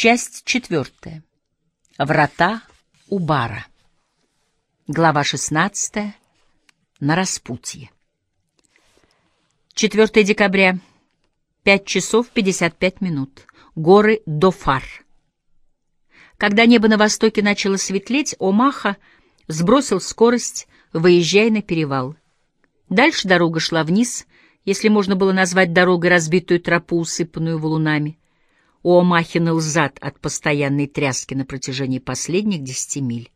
Часть четвертая. Врата Убара. Глава шестнадцатая. На распутье. 4 декабря. 5 часов 55 минут. Горы Дофар. Когда небо на востоке начало светлеть, Омаха сбросил скорость, выезжая на перевал. Дальше дорога шла вниз, если можно было назвать дорогой разбитую тропу, усыпанную валунами. У Омахи ныл зад от постоянной тряски на протяжении последних десяти миль.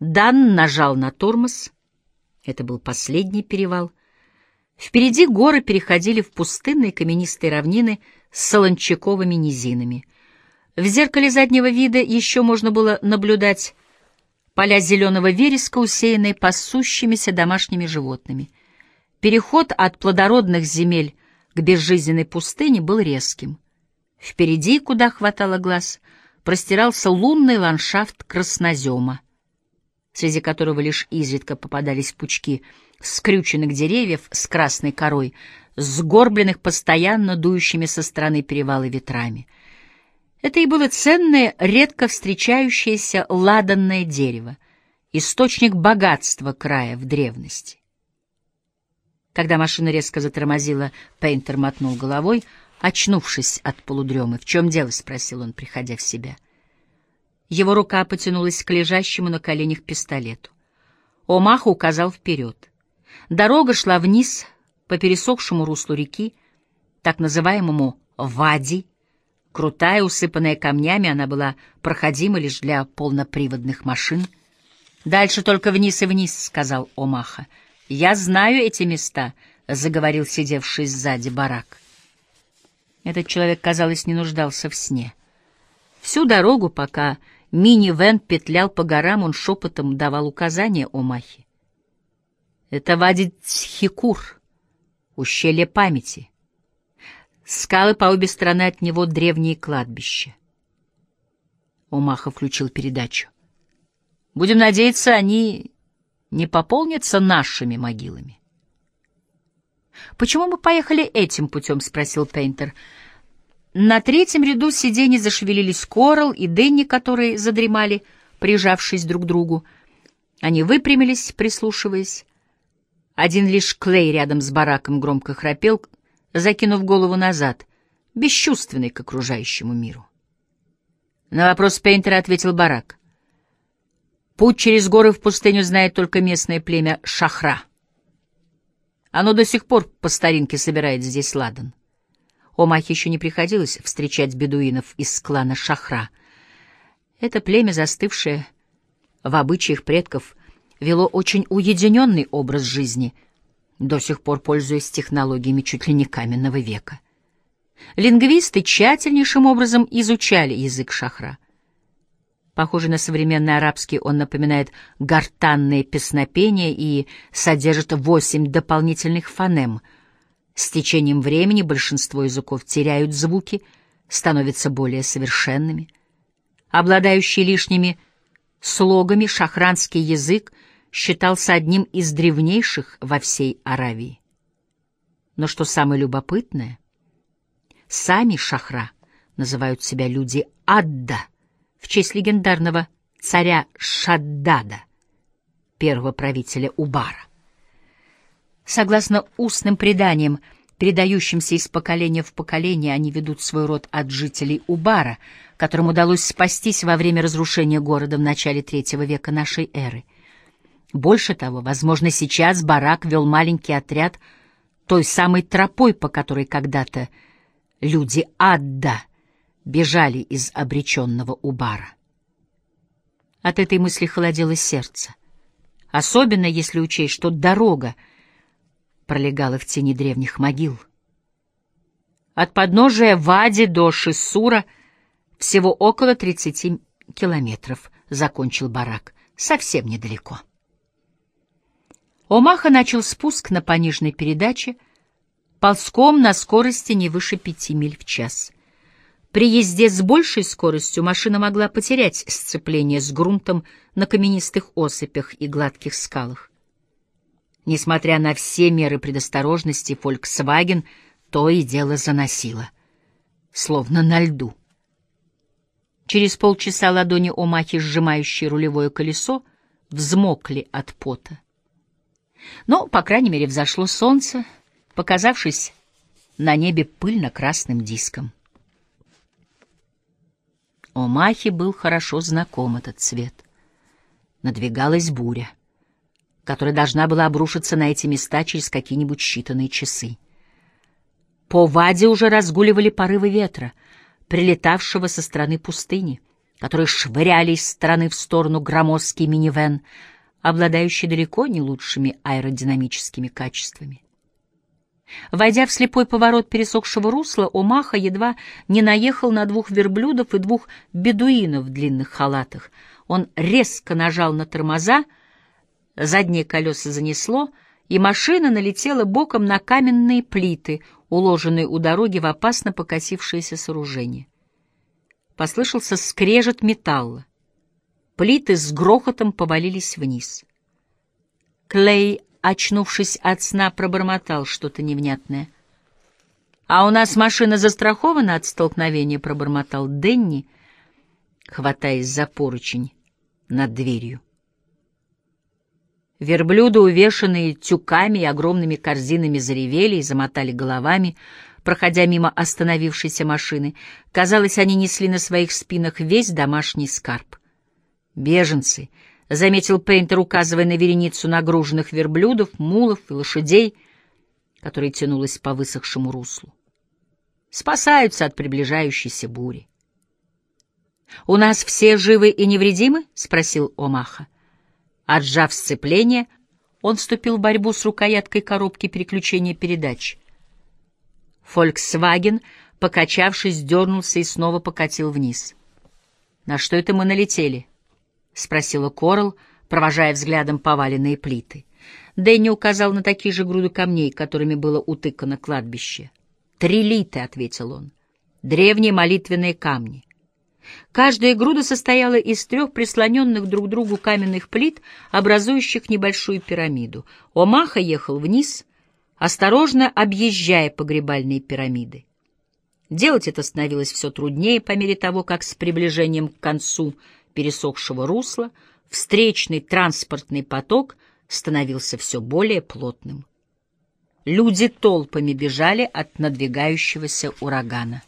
Дан нажал на тормоз. Это был последний перевал. Впереди горы переходили в пустынные каменистые равнины с солончаковыми низинами. В зеркале заднего вида еще можно было наблюдать поля зеленого вереска, усеянные пасущимися домашними животными. Переход от плодородных земель к безжизненной пустыне был резким. Впереди, куда хватало глаз, простирался лунный ландшафт краснозема, среди которого лишь изредка попадались пучки скрюченных деревьев с красной корой, сгорбленных постоянно дующими со стороны перевала ветрами. Это и было ценное, редко встречающееся ладанное дерево, источник богатства края в древности. Когда машина резко затормозила, Пейнтер мотнул головой — очнувшись от полудремы. «В чем дело?» — спросил он, приходя в себя. Его рука потянулась к лежащему на коленях пистолету. Омаха указал вперед. Дорога шла вниз по пересохшему руслу реки, так называемому «Вади». Крутая, усыпанная камнями, она была проходима лишь для полноприводных машин. «Дальше только вниз и вниз», — сказал Омаха. «Я знаю эти места», — заговорил сидевший сзади барак. Этот человек, казалось, не нуждался в сне. Всю дорогу, пока мини-вен петлял по горам, он шепотом давал указания Омахе. Это вадит Хикур, ущелье памяти. Скалы по обе стороны от него древние кладбища. Омаха включил передачу. Будем надеяться, они не пополнятся нашими могилами. «Почему мы поехали этим путем?» — спросил Пейнтер. На третьем ряду сидений зашевелились Корал и Дэнни, которые задремали, прижавшись друг к другу. Они выпрямились, прислушиваясь. Один лишь Клей рядом с бараком громко храпел, закинув голову назад, бесчувственный к окружающему миру. На вопрос Пейнтера ответил барак. «Путь через горы в пустыню знает только местное племя Шахра». Оно до сих пор по старинке собирает здесь ладан. Омахе еще не приходилось встречать бедуинов из клана Шахра. Это племя, застывшее в обычаях предков, вело очень уединенный образ жизни, до сих пор пользуясь технологиями чуть ли не каменного века. Лингвисты тщательнейшим образом изучали язык Шахра — Похоже на современный арабский, он напоминает гортанные песнопения и содержит восемь дополнительных фонем. С течением времени большинство языков теряют звуки, становятся более совершенными. Обладающий лишними слогами шахранский язык считался одним из древнейших во всей Аравии. Но что самое любопытное, сами шахра называют себя люди Адда — в честь легендарного царя Шаддада, первого правителя Убара. Согласно устным преданиям, передающимся из поколения в поколение, они ведут свой род от жителей Убара, которым удалось спастись во время разрушения города в начале третьего века нашей эры. Больше того, возможно, сейчас Барак вел маленький отряд той самой тропой, по которой когда-то люди Адда — бежали из обреченного Убара. От этой мысли холодело сердце, особенно если учесть, что дорога пролегала в тени древних могил. От подножия Вади до Шиссура всего около 30 километров, закончил барак, совсем недалеко. Омаха начал спуск на пониженной передаче, ползком на скорости не выше пяти миль в час. При езде с большей скоростью машина могла потерять сцепление с грунтом на каменистых осыпях и гладких скалах. Несмотря на все меры предосторожности, Volkswagen то и дело заносило, словно на льду. Через полчаса ладони Омахи, сжимающие рулевое колесо, взмокли от пота. Но, по крайней мере, взошло солнце, показавшись на небе пыльно-красным диском. Омахи был хорошо знаком этот цвет. Надвигалась буря, которая должна была обрушиться на эти места через какие-нибудь считанные часы. По Ваде уже разгуливали порывы ветра, прилетавшего со стороны пустыни, которые швыряли из стороны в сторону громоздкий минивэн, обладающий далеко не лучшими аэродинамическими качествами. Войдя в слепой поворот пересохшего русла, Омаха едва не наехал на двух верблюдов и двух бедуинов в длинных халатах. Он резко нажал на тормоза, задние колеса занесло, и машина налетела боком на каменные плиты, уложенные у дороги в опасно покосившееся сооружение. Послышался скрежет металла. Плиты с грохотом повалились вниз. Клей, очнувшись от сна, пробормотал что-то невнятное. «А у нас машина застрахована от столкновения», — пробормотал Денни, хватаясь за поручень над дверью. Верблюды, увешанные тюками и огромными корзинами, заревели и замотали головами, проходя мимо остановившейся машины. Казалось, они несли на своих спинах весь домашний скарб. «Беженцы», — заметил Пейнтер, указывая на вереницу нагруженных верблюдов, мулов и лошадей, которая тянулась по высохшему руслу. «Спасаются от приближающейся бури». «У нас все живы и невредимы?» — спросил Омаха. Отжав сцепление, он вступил в борьбу с рукояткой коробки переключения передач. «Фольксваген», покачавшись, дернулся и снова покатил вниз. «На что это мы налетели?» — спросила Корл, провожая взглядом поваленные плиты. Дэнни указал на такие же груды камней, которыми было утыкано кладбище. «Трилиты», — ответил он, — «древние молитвенные камни. Каждая груда состояла из трех прислоненных друг к другу каменных плит, образующих небольшую пирамиду. Омаха ехал вниз, осторожно объезжая погребальные пирамиды. Делать это становилось все труднее по мере того, как с приближением к концу пересохшего русла встречный транспортный поток становился все более плотным. Люди толпами бежали от надвигающегося урагана.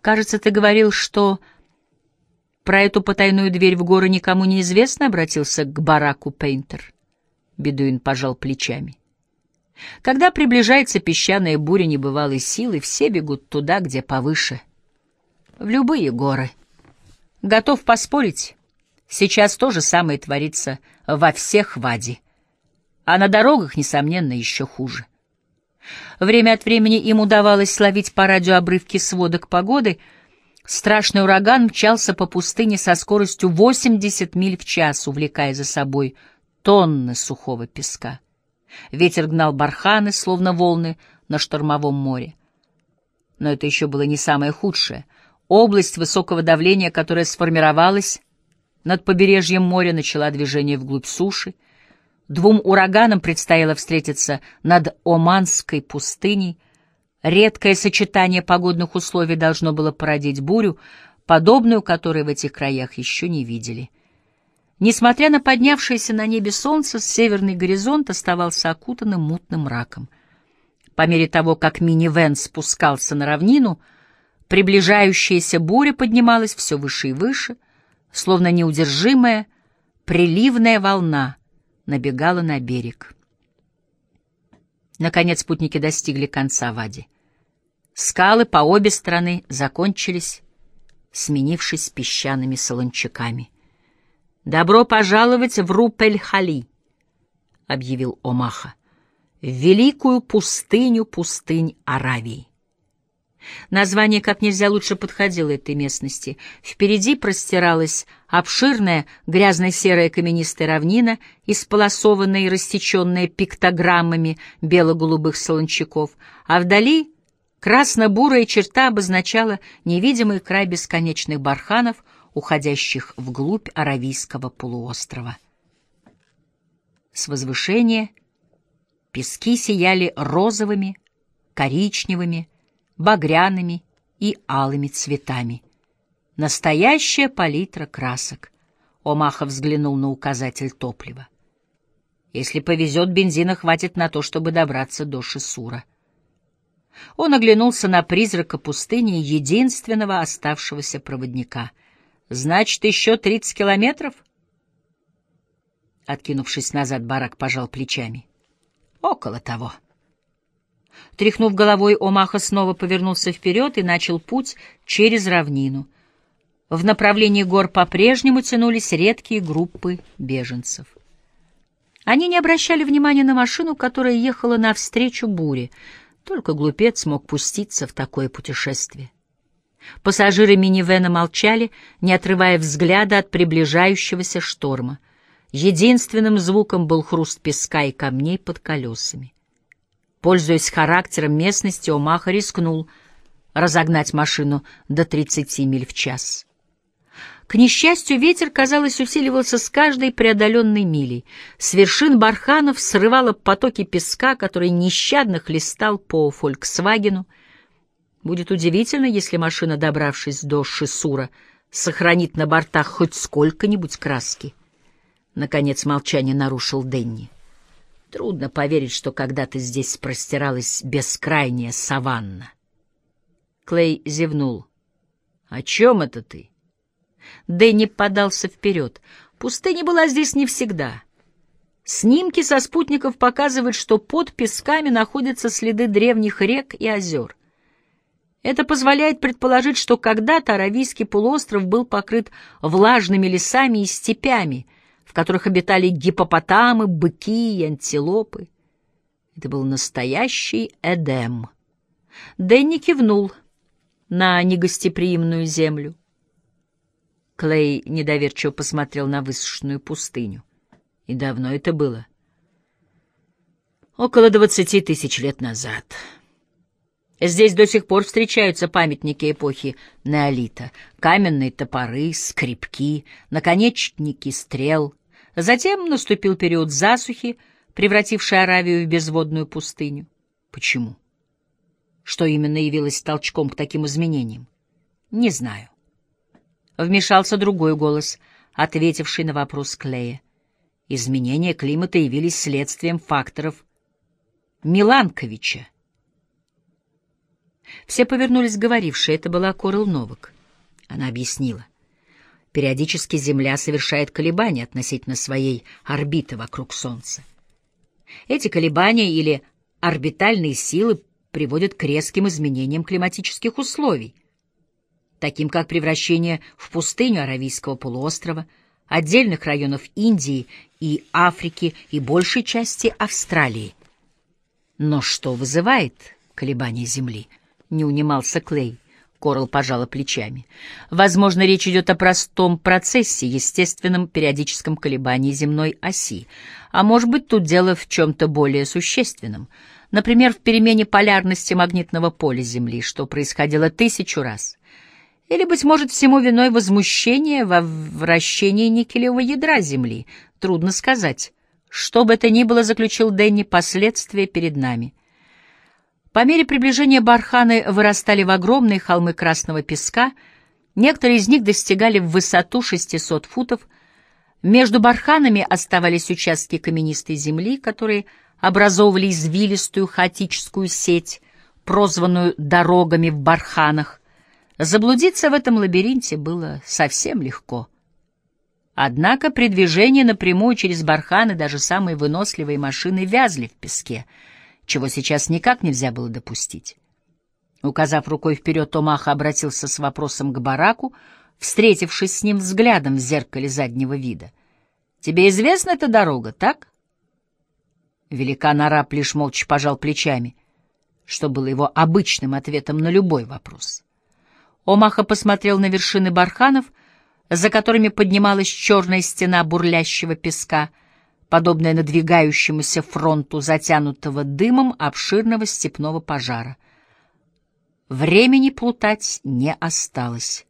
Кажется, ты говорил, что про эту потайную дверь в горы никому не известно, обратился к бараку Пейнтер. Бедуин пожал плечами. Когда приближается песчаная буря небывалой силы, все бегут туда, где повыше. В любые горы. Готов поспорить, сейчас то же самое творится во всех Вади. А на дорогах, несомненно, еще хуже. Время от времени им удавалось ловить по радио обрывки сводок погоды. Страшный ураган мчался по пустыне со скоростью 80 миль в час, увлекая за собой тонны сухого песка. Ветер гнал барханы, словно волны, на штормовом море. Но это еще было не самое худшее. Область высокого давления, которая сформировалась над побережьем моря, начала движение вглубь суши, Двум ураганам предстояло встретиться над Оманской пустыней. Редкое сочетание погодных условий должно было породить бурю, подобную которой в этих краях еще не видели. Несмотря на поднявшееся на небе солнце, северный горизонт оставался окутанным мутным мраком. По мере того, как минивэн спускался на равнину, приближающаяся буря поднималась все выше и выше, словно неудержимая приливная волна — набегала на берег. Наконец путники достигли конца Вади. Скалы по обе стороны закончились, сменившись песчаными солончаками. «Добро пожаловать в Рупель-Хали», — объявил Омаха, — «в великую пустыню пустынь Аравии». Название как нельзя лучше подходило этой местности. Впереди простиралась обширная грязно-серая каменистая равнина, исполосованная и рассеченная пиктограммами бело-голубых солончаков, а вдали красно-бурая черта обозначала невидимый край бесконечных барханов, уходящих вглубь Аравийского полуострова. С возвышения пески сияли розовыми, коричневыми, багряными и алыми цветами. Настоящая палитра красок. Омаха взглянул на указатель топлива. Если повезет, бензина хватит на то, чтобы добраться до Шисура. Он оглянулся на призрака пустыни, единственного оставшегося проводника. «Значит, еще тридцать километров?» Откинувшись назад, барак пожал плечами. «Около того». Тряхнув головой, Омаха снова повернулся вперед и начал путь через равнину. В направлении гор по-прежнему тянулись редкие группы беженцев. Они не обращали внимания на машину, которая ехала навстречу буре. Только глупец мог пуститься в такое путешествие. Пассажиры минивэна молчали, не отрывая взгляда от приближающегося шторма. Единственным звуком был хруст песка и камней под колесами. Пользуясь характером местности, Омаха рискнул разогнать машину до 30 миль в час. К несчастью, ветер, казалось, усиливался с каждой преодоленной милей. С вершин барханов срывало потоки песка, который нещадно хлестал по «Фольксвагену». Будет удивительно, если машина, добравшись до Шисура, сохранит на бортах хоть сколько-нибудь краски. Наконец молчание нарушил Денни. Трудно поверить, что когда-то здесь простиралась бескрайняя саванна. Клей зевнул. — О чем это ты? Дэнни подался вперед. Пустыня была здесь не всегда. Снимки со спутников показывают, что под песками находятся следы древних рек и озер. Это позволяет предположить, что когда-то Аравийский полуостров был покрыт влажными лесами и степями, в которых обитали гипопотамы, быки и антилопы. Это был настоящий Эдем. Дэнни кивнул на негостеприимную землю. Клей недоверчиво посмотрел на высушенную пустыню. И давно это было? Около двадцати тысяч лет назад. Здесь до сих пор встречаются памятники эпохи неолита. Каменные топоры, скребки, наконечники стрел. Затем наступил период засухи, превративший Аравию в безводную пустыню. Почему? Что именно явилось толчком к таким изменениям? Не знаю. Вмешался другой голос, ответивший на вопрос Клея. Изменения климата явились следствием факторов Миланковича. Все повернулись говорившие, это была Корл Новак. Она объяснила. Периодически Земля совершает колебания относительно своей орбиты вокруг Солнца. Эти колебания или орбитальные силы приводят к резким изменениям климатических условий — таким как превращение в пустыню Аравийского полуострова, отдельных районов Индии и Африки и большей части Австралии. Но что вызывает колебания Земли? Не унимался Клей. Корл пожала плечами. Возможно, речь идет о простом процессе, естественном периодическом колебании земной оси. А может быть, тут дело в чем-то более существенном. Например, в перемене полярности магнитного поля Земли, что происходило тысячу раз. Или, быть может, всему виной возмущение во вращении никелевого ядра Земли. Трудно сказать. Что бы это ни было, заключил Дэнни, последствия перед нами. По мере приближения барханы вырастали в огромные холмы красного песка, некоторые из них достигали в высоту 600 футов. Между барханами оставались участки каменистой земли, которые образовывали извилистую хаотическую сеть, прозванную «дорогами в барханах», Заблудиться в этом лабиринте было совсем легко. Однако при движении напрямую через барханы даже самые выносливые машины вязли в песке, чего сейчас никак нельзя было допустить. Указав рукой вперед, Томаха обратился с вопросом к бараку, встретившись с ним взглядом в зеркале заднего вида. «Тебе известна эта дорога, так?» Великан араб лишь молча пожал плечами, что было его обычным ответом на любой вопрос. Омаха посмотрел на вершины барханов, за которыми поднималась черная стена бурлящего песка, подобная надвигающемуся фронту, затянутого дымом обширного степного пожара. Времени плутать не осталось.